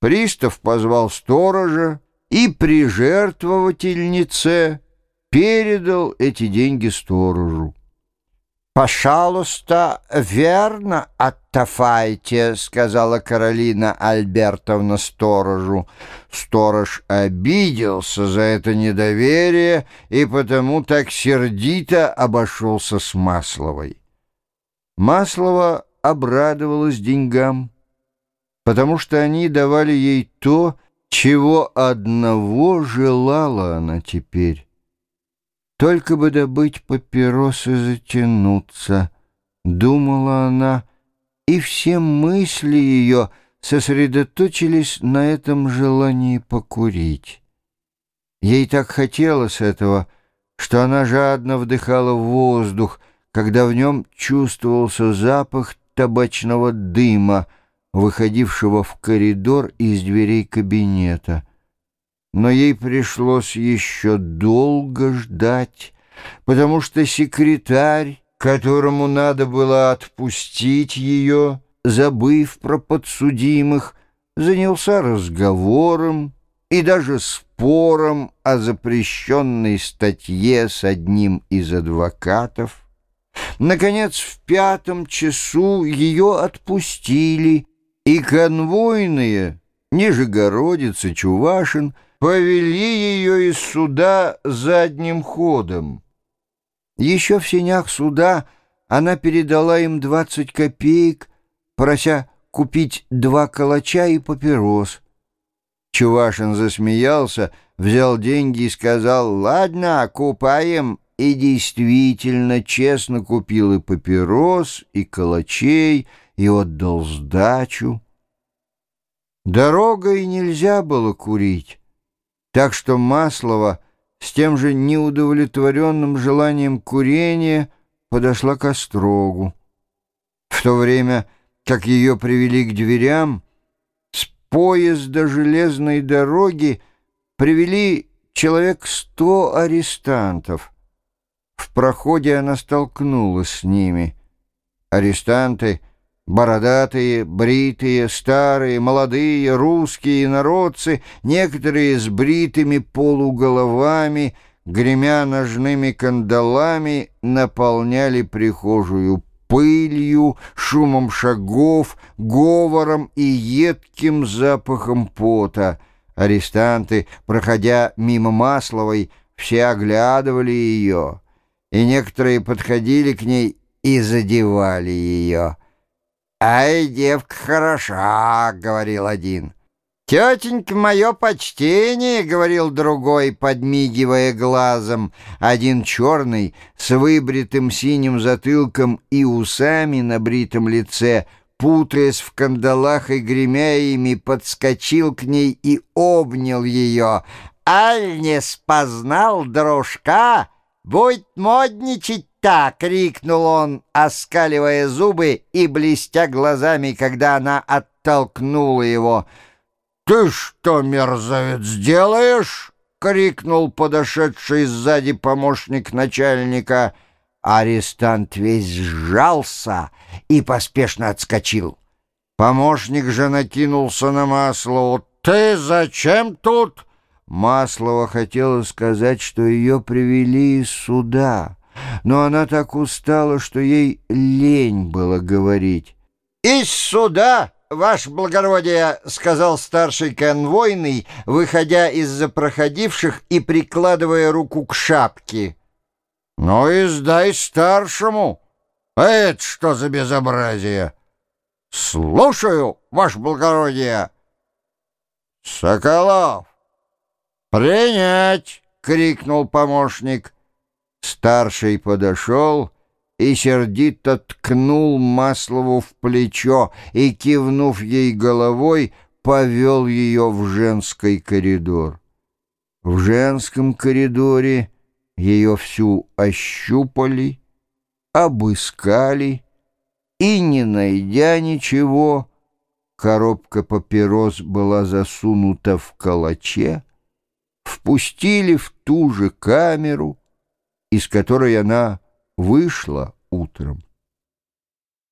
Пристав позвал сторожа и при жертвовательнице передал эти деньги сторожу. «Пожалуйста, верно оттафайте», — сказала Каролина Альбертовна сторожу. Сторож обиделся за это недоверие и потому так сердито обошелся с Масловой. Маслова обрадовалась деньгам, потому что они давали ей то, чего одного желала она теперь. Только бы добыть папиросы затянуться, думала она, и все мысли ее сосредоточились на этом желании покурить. Ей так хотелось этого, что она жадно вдыхала воздух, когда в нем чувствовался запах табачного дыма, выходившего в коридор из дверей кабинета — но ей пришлось еще долго ждать, потому что секретарь, которому надо было отпустить ее, забыв про подсудимых, занялся разговором и даже спором о запрещенной статье с одним из адвокатов. Наконец, в пятом часу ее отпустили, и конвойные, Нижегородец и Чувашин — повели ее из суда задним ходом. Еще в сенях суда она передала им двадцать копеек, прося купить два калача и папирос. Чувашин засмеялся, взял деньги и сказал «Ладно, купаем». И действительно честно купил и папирос, и калачей, и отдал сдачу. Дорогой нельзя было курить. Так что Маслова с тем же неудовлетворенным желанием курения подошла к острогу. В то время, как ее привели к дверям, с поезда железной дороги привели человек сто арестантов. В проходе она столкнулась с ними. Арестанты — Бородатые, бритые, старые, молодые, русские народцы, некоторые с бритыми полуголовами, гремя ножными кандалами, наполняли прихожую пылью, шумом шагов, говором и едким запахом пота. Арестанты, проходя мимо Масловой, все оглядывали ее, и некоторые подходили к ней и задевали ее. «Ай, девка хороша», — говорил один. «Тетенька, мое почтение», — говорил другой, подмигивая глазом. Один черный, с выбритым синим затылком и усами на бритом лице, путаясь в кандалах и гремя ими, подскочил к ней и обнял ее. «Аль не спознал, дружка? Будь модничать так!» — крикнул он, оскаливая зубы и блестя глазами, когда она оттолкнула его. «Ты что, мерзавец, делаешь?» — крикнул подошедший сзади помощник начальника. Арестант весь сжался и поспешно отскочил. Помощник же накинулся на масло. «Ты зачем тут?» Маслова хотела сказать, что ее привели из суда но она так устала, что ей лень было говорить. «Из суда, ваше благородие!» — сказал старший конвойный, выходя из-за проходивших и прикладывая руку к шапке. «Ну и сдай старшему! А это что за безобразие?» «Слушаю, ваше благородие!» «Соколов!» «Принять!» — крикнул помощник. Старший подошел и сердито ткнул Маслову в плечо и, кивнув ей головой, повел ее в женский коридор. В женском коридоре ее всю ощупали, обыскали и, не найдя ничего, коробка папирос была засунута в калаче, впустили в ту же камеру, из которой она вышла утром.